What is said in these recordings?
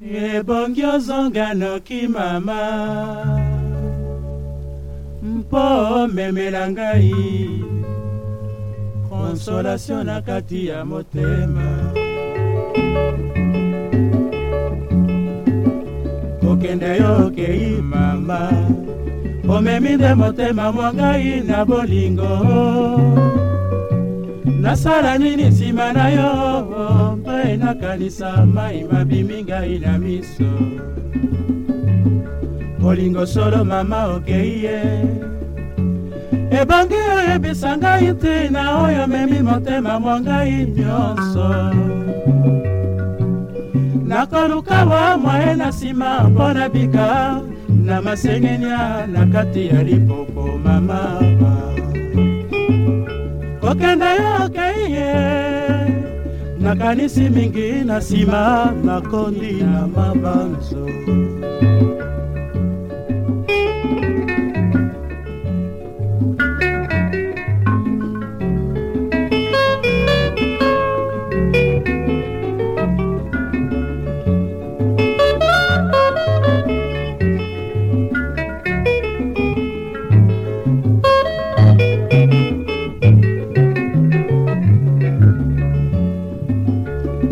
ebongi ozonga noki mama mpo omemela ngai konsolatio na kati ya motema okende yo okei mama omemi nde motema mwa ngai na bolingo nasala nini nsima na yo ngai nakanisa mai babimi ngai na miso bolingo solo mama okei ye ebongi oyo ebisa ngai te na oyo memi motema mwa ngai nyonso nakoluka wa mwaye na nsima mpo na bika na masengenya na kati ya lipopo mamama kokenda yo okei ye nakanisi mingi na nsima nakondi na mabanzo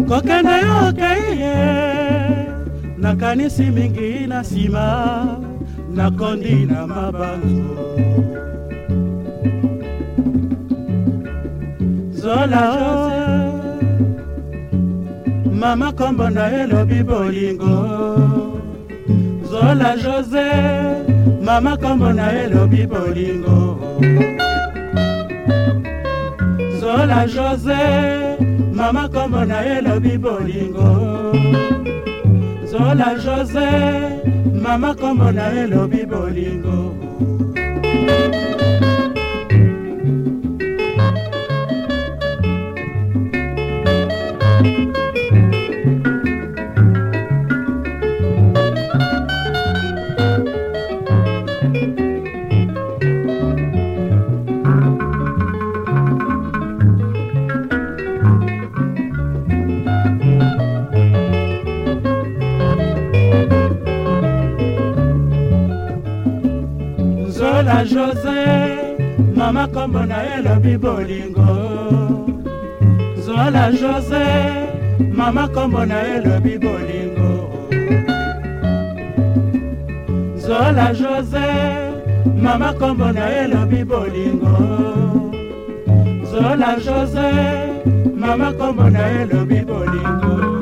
kokende yokei ye nakanisi mingi na nsima nakondi na mabango zola o mama kombo na elobi bolingo zola jose mama kombo na elobi bolingo zola jose mama kombo na yo elobi bolingo zola jose mama kombo na yo elobi bolingo zola jose mama kombo na ye lobi bolingo zola jose mama kombo na ye lobi bolingo zola jose mama kombo na ye lobi bolingo zola jose mama kombo na ye lobi bolingo